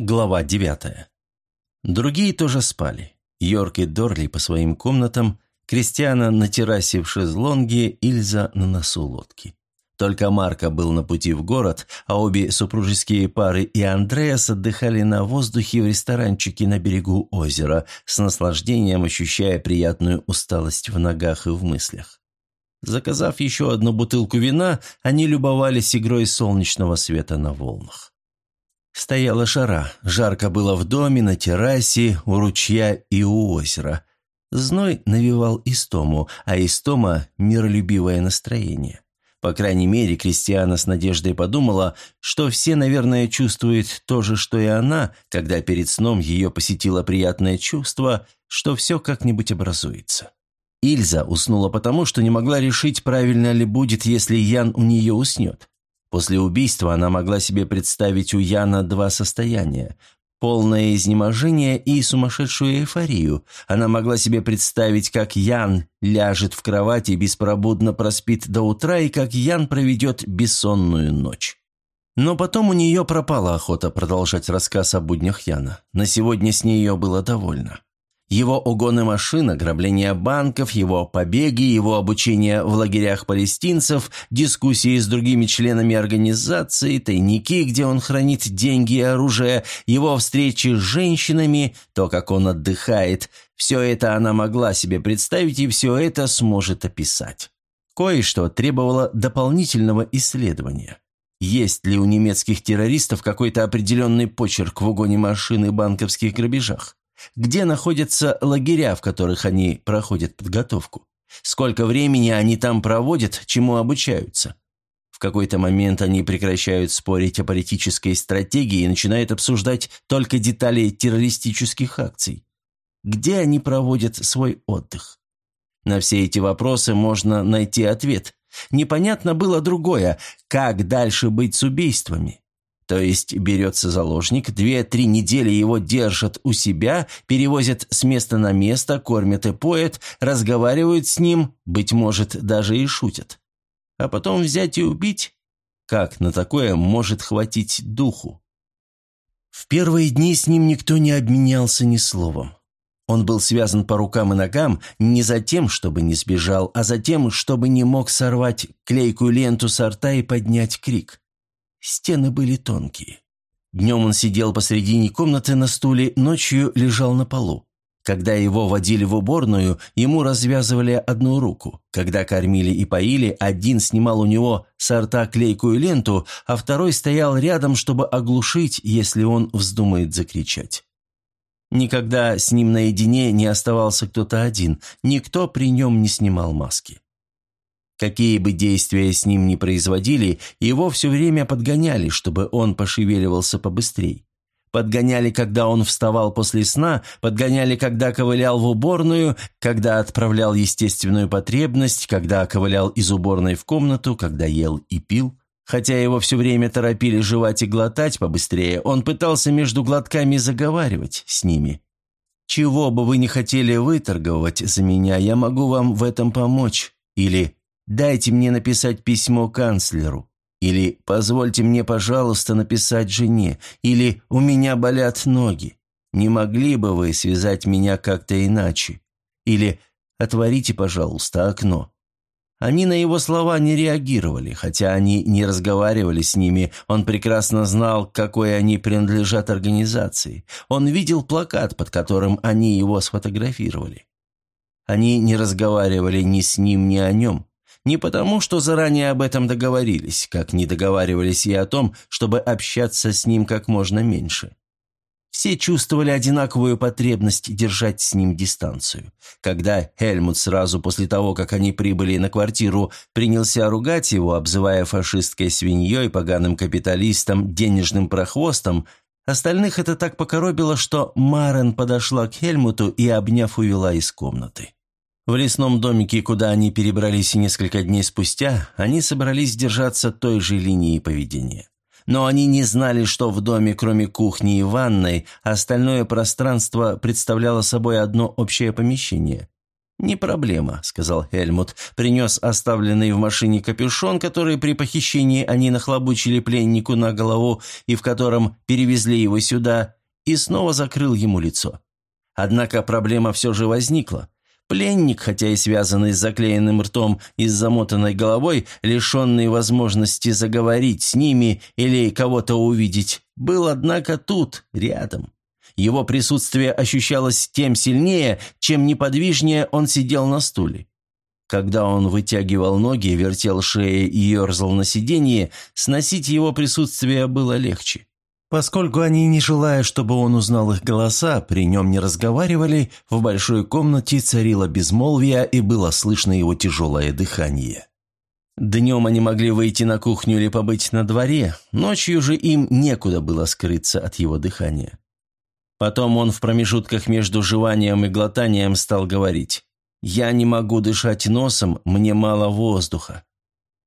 Глава девятая. Другие тоже спали. Йорк и Дорли по своим комнатам, Кристиана на террасе в шезлонге, Ильза на носу лодки. Только Марко был на пути в город, а обе супружеские пары и Андреас отдыхали на воздухе в ресторанчике на берегу озера, с наслаждением ощущая приятную усталость в ногах и в мыслях. Заказав еще одну бутылку вина, они любовались игрой солнечного света на волнах. Стояла шара, жарко было в доме, на террасе, у ручья и у озера. Зной навевал истому, а истома – миролюбивое настроение. По крайней мере, Кристиана с надеждой подумала, что все, наверное, чувствуют то же, что и она, когда перед сном ее посетило приятное чувство, что все как-нибудь образуется. Ильза уснула потому, что не могла решить, правильно ли будет, если Ян у нее уснет. После убийства она могла себе представить у Яна два состояния – полное изнеможение и сумасшедшую эйфорию. Она могла себе представить, как Ян ляжет в кровати беспробудно проспит до утра, и как Ян проведет бессонную ночь. Но потом у нее пропала охота продолжать рассказ о буднях Яна. На сегодня с нее было довольно. Его угоны машин, ограбление банков, его побеги, его обучение в лагерях палестинцев, дискуссии с другими членами организации, тайники, где он хранит деньги и оружие, его встречи с женщинами, то, как он отдыхает – все это она могла себе представить и все это сможет описать. Кое-что требовало дополнительного исследования. Есть ли у немецких террористов какой-то определенный почерк в угоне машин и банковских грабежах? Где находятся лагеря, в которых они проходят подготовку? Сколько времени они там проводят, чему обучаются? В какой-то момент они прекращают спорить о политической стратегии и начинают обсуждать только детали террористических акций. Где они проводят свой отдых? На все эти вопросы можно найти ответ. Непонятно было другое, как дальше быть с убийствами. То есть берется заложник, две-три недели его держат у себя, перевозят с места на место, кормят и поят, разговаривают с ним, быть может, даже и шутят. А потом взять и убить? Как на такое может хватить духу? В первые дни с ним никто не обменялся ни словом. Он был связан по рукам и ногам не за тем, чтобы не сбежал, а за тем, чтобы не мог сорвать клейкую ленту со рта и поднять крик. Стены были тонкие. Днем он сидел посредине комнаты на стуле, ночью лежал на полу. Когда его водили в уборную, ему развязывали одну руку. Когда кормили и поили, один снимал у него с рта клейкую ленту, а второй стоял рядом, чтобы оглушить, если он вздумает закричать. Никогда с ним наедине не оставался кто-то один, никто при нем не снимал маски. Какие бы действия с ним ни производили, его все время подгоняли, чтобы он пошевеливался побыстрей. Подгоняли, когда он вставал после сна, подгоняли, когда ковылял в уборную, когда отправлял естественную потребность, когда ковылял из уборной в комнату, когда ел и пил. Хотя его все время торопили жевать и глотать побыстрее, он пытался между глотками заговаривать с ними. «Чего бы вы не хотели выторговать за меня, я могу вам в этом помочь». Или Дайте мне написать письмо канцлеру. Или позвольте мне, пожалуйста, написать жене. Или у меня болят ноги. Не могли бы вы связать меня как-то иначе? Или отворите, пожалуйста, окно. Они на его слова не реагировали, хотя они не разговаривали с ними, он прекрасно знал, какой они принадлежат организации. Он видел плакат, под которым они его сфотографировали. Они не разговаривали ни с ним, ни о нем. Не потому, что заранее об этом договорились, как не договаривались и о том, чтобы общаться с ним как можно меньше. Все чувствовали одинаковую потребность держать с ним дистанцию. Когда Хельмут сразу после того, как они прибыли на квартиру, принялся ругать его, обзывая фашистской свиньей, поганым капиталистом, денежным прохвостом, остальных это так покоробило, что Марен подошла к Хельмуту и, обняв, увела из комнаты. В лесном домике, куда они перебрались несколько дней спустя, они собрались держаться той же линии поведения. Но они не знали, что в доме, кроме кухни и ванной, остальное пространство представляло собой одно общее помещение. «Не проблема», — сказал Хельмут, принес оставленный в машине капюшон, который при похищении они нахлобучили пленнику на голову и в котором перевезли его сюда, и снова закрыл ему лицо. Однако проблема все же возникла. Пленник, хотя и связанный с заклеенным ртом и с замотанной головой, лишенный возможности заговорить с ними или кого-то увидеть, был, однако, тут, рядом. Его присутствие ощущалось тем сильнее, чем неподвижнее он сидел на стуле. Когда он вытягивал ноги, вертел шеей и ерзал на сиденье, сносить его присутствие было легче. Поскольку они, не желая, чтобы он узнал их голоса, при нем не разговаривали, в большой комнате царило безмолвие и было слышно его тяжелое дыхание. Днем они могли выйти на кухню или побыть на дворе, ночью же им некуда было скрыться от его дыхания. Потом он в промежутках между жеванием и глотанием стал говорить «Я не могу дышать носом, мне мало воздуха».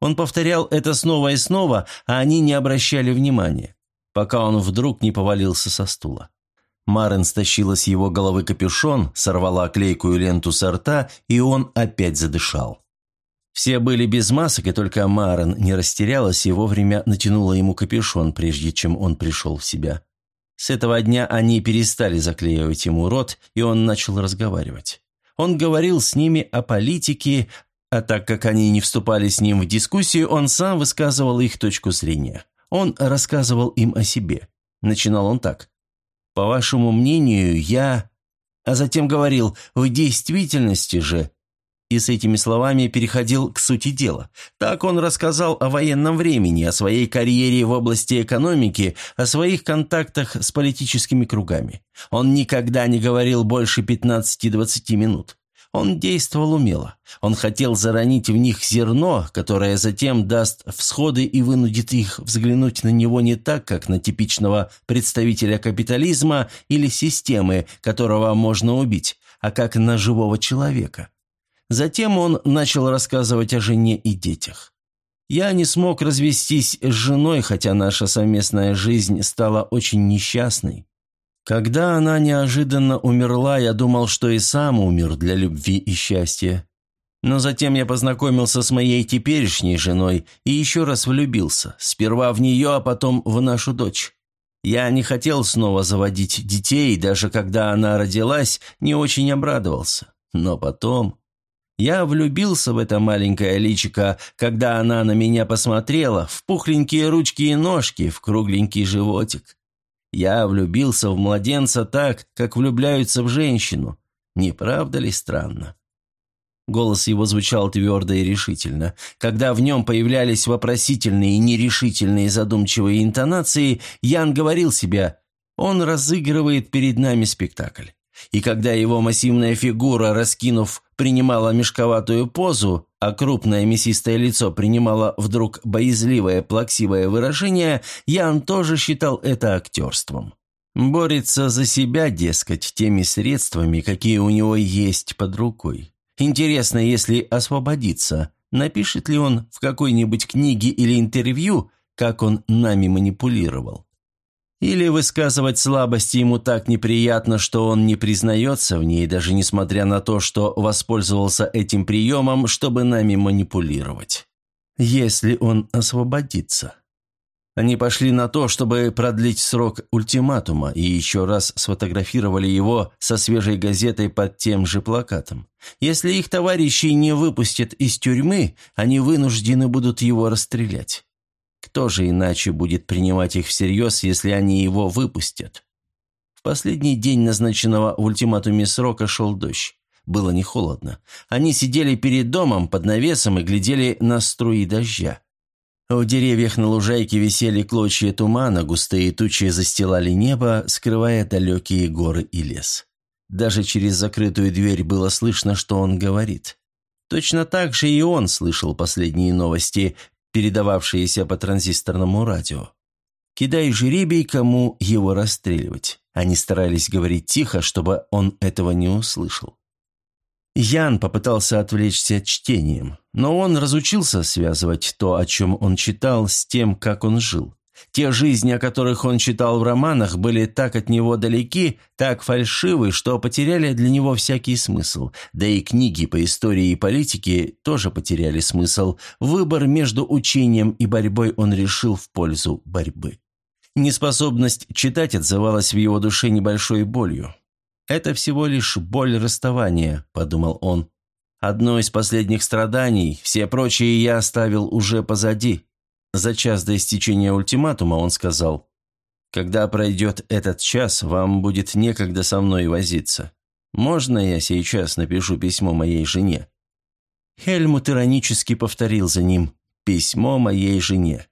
Он повторял это снова и снова, а они не обращали внимания пока он вдруг не повалился со стула. Марен стащила с его головы капюшон, сорвала клейкую ленту со рта, и он опять задышал. Все были без масок, и только Марен не растерялась и вовремя натянула ему капюшон, прежде чем он пришел в себя. С этого дня они перестали заклеивать ему рот, и он начал разговаривать. Он говорил с ними о политике, а так как они не вступали с ним в дискуссию, он сам высказывал их точку зрения. Он рассказывал им о себе. Начинал он так. «По вашему мнению, я...» А затем говорил «В действительности же...» И с этими словами переходил к сути дела. Так он рассказал о военном времени, о своей карьере в области экономики, о своих контактах с политическими кругами. Он никогда не говорил больше 15-20 минут. Он действовал умело. Он хотел заронить в них зерно, которое затем даст всходы и вынудит их взглянуть на него не так, как на типичного представителя капитализма или системы, которого можно убить, а как на живого человека. Затем он начал рассказывать о жене и детях. Я не смог развестись с женой, хотя наша совместная жизнь стала очень несчастной. Когда она неожиданно умерла, я думал, что и сам умер для любви и счастья. Но затем я познакомился с моей теперешней женой и еще раз влюбился, сперва в нее, а потом в нашу дочь. Я не хотел снова заводить детей, даже когда она родилась, не очень обрадовался. Но потом... Я влюбился в это маленькое личико, когда она на меня посмотрела, в пухленькие ручки и ножки, в кругленький животик. Я влюбился в младенца так, как влюбляются в женщину. Не правда ли странно?» Голос его звучал твердо и решительно. Когда в нем появлялись вопросительные, нерешительные, задумчивые интонации, Ян говорил себе «Он разыгрывает перед нами спектакль». И когда его массивная фигура, раскинув, принимала мешковатую позу, а крупное мясистое лицо принимало вдруг боязливое, плаксивое выражение, Ян тоже считал это актерством. Борется за себя, дескать, теми средствами, какие у него есть под рукой. Интересно, если освободиться, напишет ли он в какой-нибудь книге или интервью, как он нами манипулировал. Или высказывать слабости ему так неприятно, что он не признается в ней, даже несмотря на то, что воспользовался этим приемом, чтобы нами манипулировать. Если он освободится. Они пошли на то, чтобы продлить срок ультиматума, и еще раз сфотографировали его со свежей газетой под тем же плакатом. Если их товарищи не выпустят из тюрьмы, они вынуждены будут его расстрелять. Кто же иначе будет принимать их всерьез, если они его выпустят? В последний день назначенного в ультиматуме срока шел дождь. Было не холодно. Они сидели перед домом под навесом и глядели на струи дождя. У деревьев на лужайке висели клочья тумана, густые тучи застилали небо, скрывая далекие горы и лес. Даже через закрытую дверь было слышно, что он говорит. Точно так же и он слышал последние новости, передававшиеся по транзисторному радио. Кидай жеребий, кому его расстреливать. Они старались говорить тихо, чтобы он этого не услышал. Ян попытался отвлечься чтением, но он разучился связывать то, о чем он читал, с тем, как он жил. Те жизни, о которых он читал в романах, были так от него далеки, так фальшивы, что потеряли для него всякий смысл. Да и книги по истории и политике тоже потеряли смысл. Выбор между учением и борьбой он решил в пользу борьбы. Неспособность читать отзывалась в его душе небольшой болью. «Это всего лишь боль расставания», – подумал он. «Одно из последних страданий, все прочие я оставил уже позади». За час до истечения ультиматума он сказал, «Когда пройдет этот час, вам будет некогда со мной возиться. Можно я сейчас напишу письмо моей жене?» Хельмут иронически повторил за ним «Письмо моей жене».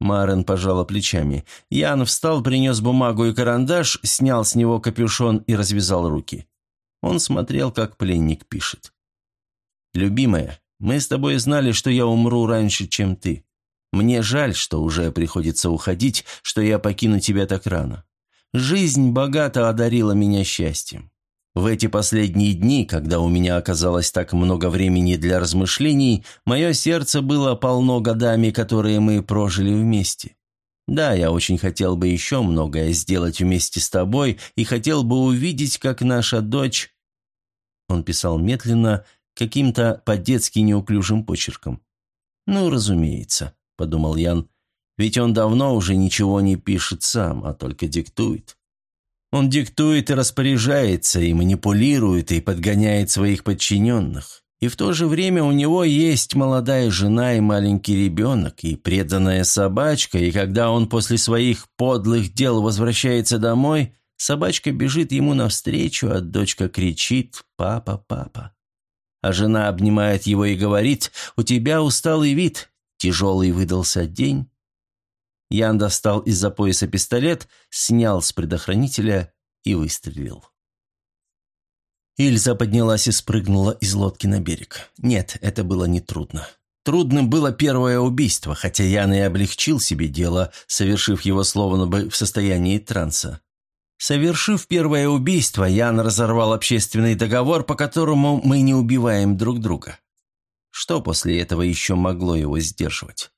Марен пожала плечами. Ян встал, принес бумагу и карандаш, снял с него капюшон и развязал руки. Он смотрел, как пленник пишет. «Любимая, мы с тобой знали, что я умру раньше, чем ты. Мне жаль, что уже приходится уходить, что я покину тебя так рано. Жизнь богато одарила меня счастьем. В эти последние дни, когда у меня оказалось так много времени для размышлений, мое сердце было полно годами, которые мы прожили вместе. Да, я очень хотел бы еще многое сделать вместе с тобой и хотел бы увидеть, как наша дочь...» Он писал медленно, каким-то по-детски неуклюжим почерком. «Ну, разумеется», — подумал Ян, — «ведь он давно уже ничего не пишет сам, а только диктует». Он диктует и распоряжается, и манипулирует, и подгоняет своих подчиненных. И в то же время у него есть молодая жена и маленький ребенок, и преданная собачка, и когда он после своих подлых дел возвращается домой, собачка бежит ему навстречу, а дочка кричит «Папа, папа». А жена обнимает его и говорит «У тебя усталый вид, тяжелый выдался день, Ян достал из-за пояса пистолет, снял с предохранителя и выстрелил. Ильза поднялась и спрыгнула из лодки на берег. Нет, это было нетрудно. Трудным было первое убийство, хотя Ян и облегчил себе дело, совершив его словно бы в состоянии транса. Совершив первое убийство, Ян разорвал общественный договор, по которому мы не убиваем друг друга. Что после этого еще могло его сдерживать?